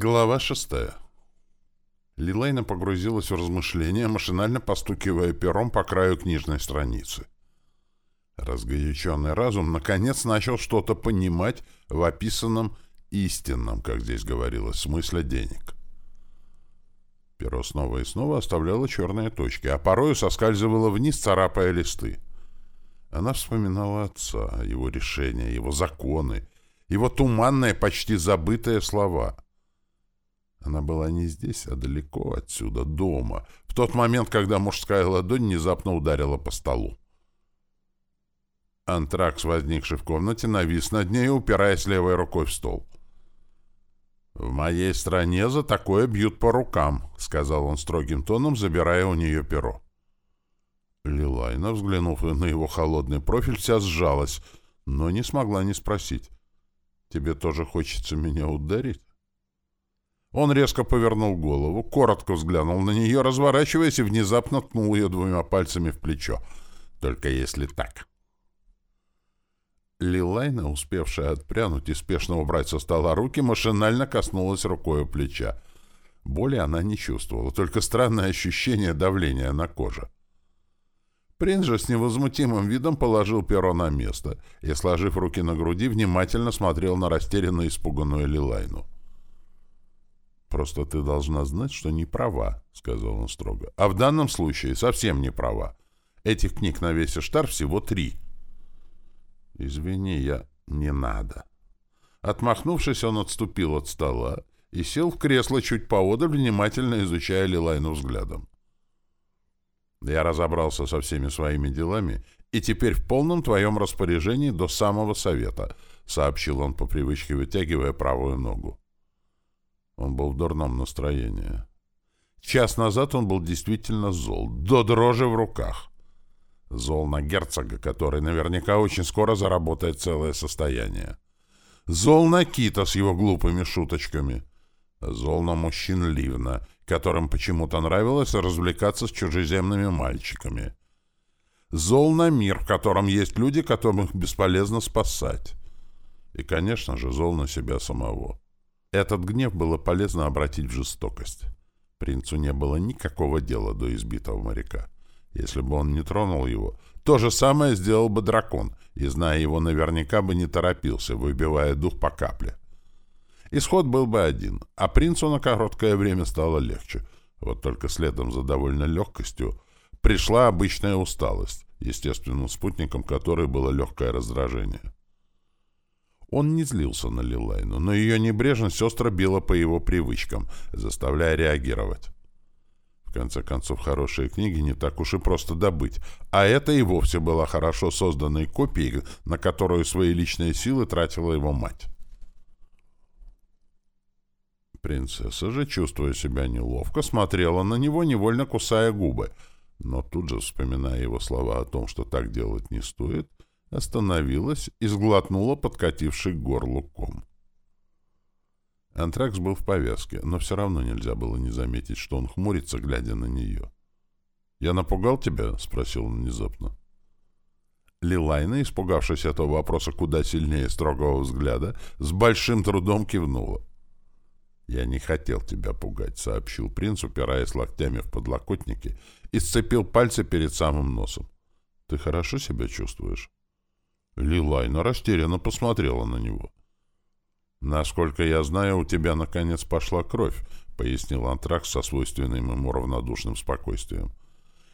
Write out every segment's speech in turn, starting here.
Глава шестая. Лилайна погрузилась в размышления, машинально постукивая пером по краю книжной страницы. Разгоряченный разум наконец начал что-то понимать в описанном истинном, как здесь говорилось, смысле денег. Перо снова и снова оставляло черные точки, а порою соскальзывало вниз, царапая листы. Она вспоминала отца, его решения, его законы, его туманные, почти забытые слова — она была не здесь, а далеко отсюда, дома, в тот момент, когда мужская ладонь внезапно ударила по столу. Антракс, возникший в комнате, навис над ней, упираясь левой рукой в стол. «В моей стране за такое бьют по рукам», — сказал он строгим тоном, забирая у нее перо. Лилайна, взглянув на его холодный профиль, вся сжалась, но не смогла не спросить. «Тебе тоже хочется меня ударить?» Он резко повернул голову, коротко взглянул на нее, разворачиваясь, и внезапно ткнул ее двумя пальцами в плечо. Только если так. Лилайна, успевшая отпрянуть и спешно убрать со стола руки, машинально коснулась рукой плеча. Боли она не чувствовала, только странное ощущение давления на коже. Принц же с невозмутимым видом положил перо на место и, сложив руки на груди, внимательно смотрел на растерянно испуганную Лилайну. «Просто ты должна знать, что не права», — сказал он строго. «А в данном случае совсем не права. Этих книг на весь штар всего три». «Извини, я... не надо». Отмахнувшись, он отступил от стола и сел в кресло чуть поодаль, внимательно изучая Лилайну взглядом. «Я разобрался со всеми своими делами и теперь в полном твоем распоряжении до самого совета», — сообщил он по привычке, вытягивая правую ногу. Он был в дурном настроении. Час назад он был действительно зол, до дрожи в руках. Зол на герцога, который наверняка очень скоро заработает целое состояние. Зол на Кита с его глупыми шуточками. Зол на мужчин Ливна, которым почему-то нравилось развлекаться с чужеземными мальчиками. Зол на мир, в котором есть люди, которых бесполезно спасать. И, конечно же, зол на себя самого. Этот гнев было полезно обратить в жестокость. Принцу не было никакого дела до избитого моряка. Если бы он не тронул его, то же самое сделал бы дракон, и, зная его, наверняка бы не торопился, выбивая дух по капле. Исход был бы один, а принцу на короткое время стало легче. Вот только следом за довольно легкостью пришла обычная усталость, естественным спутником которой было легкое раздражение. Он не злился на Лилайну, но ее небрежность сестра била по его привычкам, заставляя реагировать. В конце концов, хорошие книги не так уж и просто добыть, а это и вовсе была хорошо созданной копией, на которую свои личные силы тратила его мать. Принцесса же, чувствуя себя неловко, смотрела на него, невольно кусая губы, но тут же, вспоминая его слова о том, что так делать не стоит, остановилась и сглотнула подкативший горлу ком. Антракс был в повязке, но все равно нельзя было не заметить, что он хмурится, глядя на нее. «Я напугал тебя?» — спросил он внезапно. Лилайна, испугавшись этого вопроса куда сильнее строгого взгляда, с большим трудом кивнула. «Я не хотел тебя пугать», — сообщил принц, упираясь локтями в подлокотники и сцепил пальцы перед самым носом. «Ты хорошо себя чувствуешь?» Лилайна растерянно посмотрела на него. «Насколько я знаю, у тебя, наконец, пошла кровь», — пояснил Антракс со свойственным ему равнодушным спокойствием.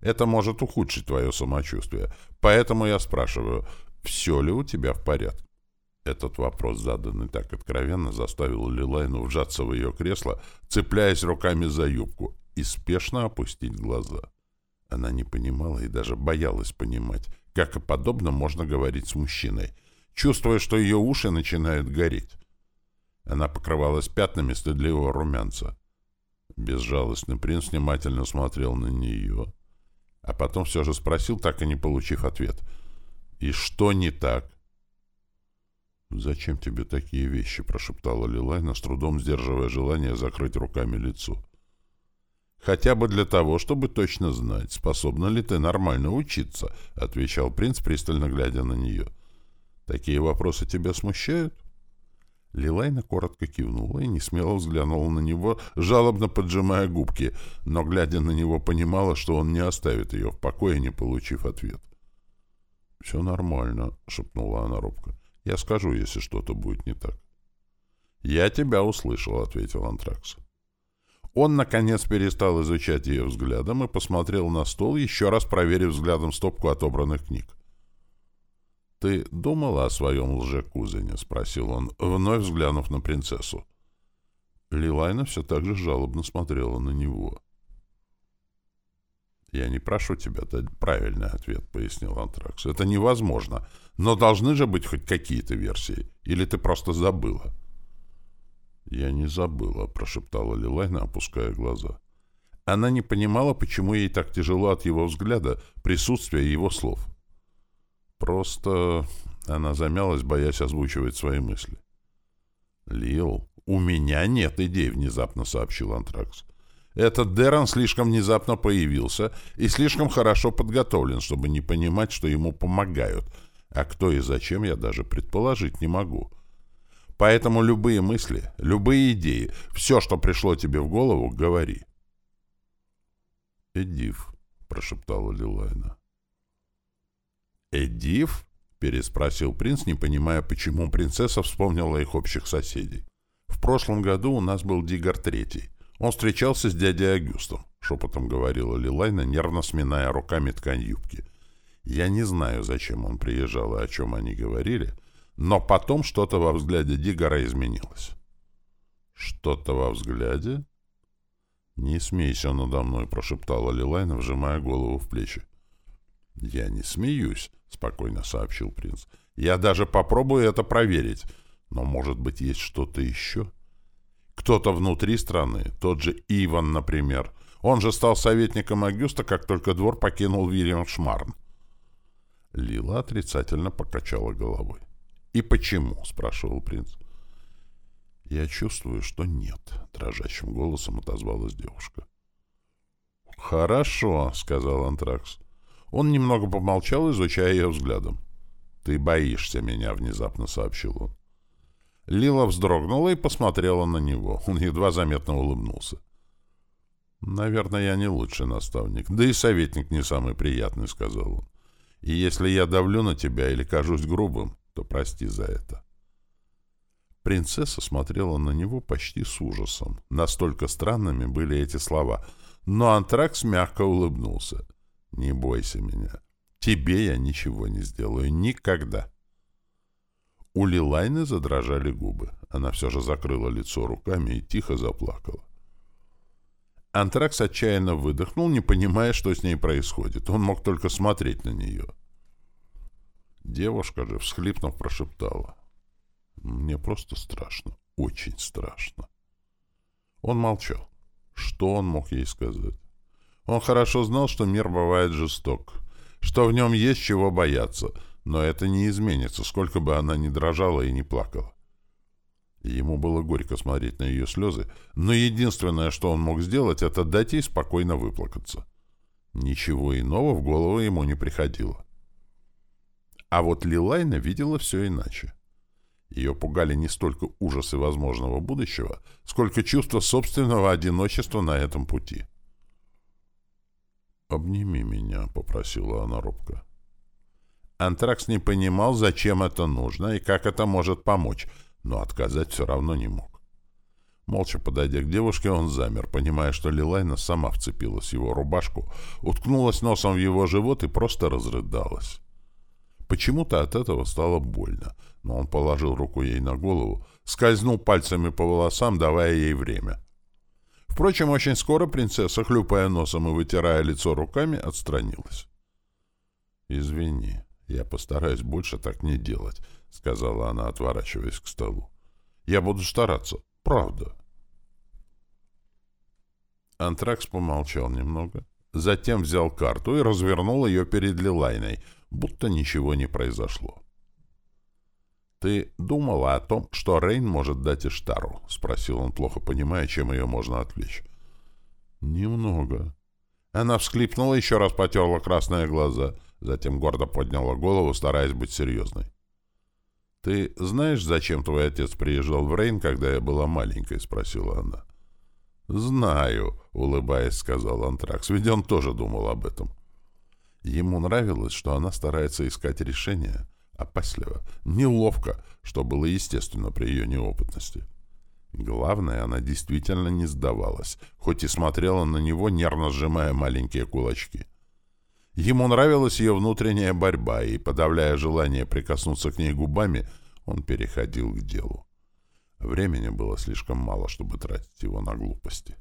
«Это может ухудшить твое самочувствие, поэтому я спрашиваю, все ли у тебя в порядке?» Этот вопрос, заданный так откровенно, заставил Лилайну вжаться в ее кресло, цепляясь руками за юбку, и спешно опустить глаза. Она не понимала и даже боялась понимать, как и подобно можно говорить с мужчиной, чувствуя, что ее уши начинают гореть. Она покрывалась пятнами стыдливого румянца. Безжалостный принц внимательно смотрел на нее, а потом все же спросил, так и не получив ответ. «И что не так?» «Зачем тебе такие вещи?» — прошептала Лилайна, с трудом сдерживая желание закрыть руками лицо. «Хотя бы для того, чтобы точно знать, способна ли ты нормально учиться», — отвечал принц, пристально глядя на нее. «Такие вопросы тебя смущают?» Лилайна коротко кивнула и несмело взглянула на него, жалобно поджимая губки, но, глядя на него, понимала, что он не оставит ее в покое, не получив ответ. — Все нормально, — шепнула она робко. — Я скажу, если что-то будет не так. — Я тебя услышал, — ответил Антракс. Он, наконец, перестал изучать ее взглядом и посмотрел на стол, еще раз проверив взглядом стопку отобранных книг. «Ты думала о своем лже-кузене?» — спросил он, вновь взглянув на принцессу. Лилайна все так же жалобно смотрела на него. «Я не прошу тебя дать правильный ответ», — пояснил Антракс. «Это невозможно. Но должны же быть хоть какие-то версии. Или ты просто забыла?» «Я не забыла», — прошептала Лилайна, опуская глаза. Она не понимала, почему ей так тяжело от его взгляда, присутствия его слов. Просто она замялась, боясь озвучивать свои мысли. «Лил, у меня нет идей», — внезапно сообщил Антракс. «Этот Деран слишком внезапно появился и слишком хорошо подготовлен, чтобы не понимать, что ему помогают, а кто и зачем я даже предположить не могу. Поэтому любые мысли, любые идеи, все, что пришло тебе в голову, говори». «Эдив», — прошептала Лилайна. «Эдив?» — переспросил принц, не понимая, почему принцесса вспомнила их общих соседей. «В прошлом году у нас был Дигар Третий. Он встречался с дядей Агюстом», — шепотом говорила Лилайна, нервно сминая руками ткань юбки. «Я не знаю, зачем он приезжал и о чем они говорили, но потом что-то во взгляде Дигара изменилось». «Что-то во взгляде?» «Не смейся надо мной», — прошептала Лилайна, вжимая голову в плечи. «Я не смеюсь», — спокойно сообщил принц. «Я даже попробую это проверить. Но, может быть, есть что-то еще? Кто-то внутри страны, тот же Иван, например. Он же стал советником Агюста, как только двор покинул Вильям Шмарн». Лила отрицательно покачала головой. «И почему?» — спрашивал принц. «Я чувствую, что нет», — дрожащим голосом отозвалась девушка. «Хорошо», — сказал Антракс. Он немного помолчал, изучая ее взглядом. «Ты боишься меня», — внезапно сообщил он. Лила вздрогнула и посмотрела на него. Он едва заметно улыбнулся. «Наверное, я не лучший наставник. Да и советник не самый приятный», — сказал он. «И если я давлю на тебя или кажусь грубым, то прости за это». Принцесса смотрела на него почти с ужасом. Настолько странными были эти слова. Но Антракс мягко улыбнулся. Не бойся меня. Тебе я ничего не сделаю. Никогда. У Лилайны задрожали губы. Она все же закрыла лицо руками и тихо заплакала. Антракс отчаянно выдохнул, не понимая, что с ней происходит. Он мог только смотреть на нее. Девушка же, всхлипнув, прошептала. «Мне просто страшно. Очень страшно». Он молчал. Что он мог ей сказать? Он хорошо знал, что мир бывает жесток, что в нем есть чего бояться, но это не изменится, сколько бы она ни дрожала и ни плакала. Ему было горько смотреть на ее слезы, но единственное, что он мог сделать, это дать ей спокойно выплакаться. Ничего иного в голову ему не приходило. А вот Лилайна видела все иначе. Ее пугали не столько ужасы возможного будущего, сколько чувство собственного одиночества на этом пути. «Обними меня», — попросила она робко. Антракс не понимал, зачем это нужно и как это может помочь, но отказать все равно не мог. Молча подойдя к девушке, он замер, понимая, что Лилайна сама вцепилась в его рубашку, уткнулась носом в его живот и просто разрыдалась. Почему-то от этого стало больно, но он положил руку ей на голову, скользнул пальцами по волосам, давая ей время. Впрочем, очень скоро принцесса, хлюпая носом и вытирая лицо руками, отстранилась. «Извини, я постараюсь больше так не делать», — сказала она, отворачиваясь к столу. «Я буду стараться, правда». Антракс помолчал немного, затем взял карту и развернул ее перед Лилайной, будто ничего не произошло. «Ты думала о том, что Рейн может дать Иштару?» — спросил он, плохо понимая, чем ее можно отвлечь. «Немного». Она всхлипнула, еще раз потерла красные глаза, затем гордо подняла голову, стараясь быть серьезной. «Ты знаешь, зачем твой отец приезжал в Рейн, когда я была маленькой?» — спросила она. «Знаю», — улыбаясь, сказал Антракс, ведь он тоже думал об этом. Ему нравилось, что она старается искать решение, опасливо, неловко, что было естественно при ее неопытности. Главное, она действительно не сдавалась, хоть и смотрела на него, нервно сжимая маленькие кулачки. Ему нравилась ее внутренняя борьба, и, подавляя желание прикоснуться к ней губами, он переходил к делу. Времени было слишком мало, чтобы тратить его на глупости.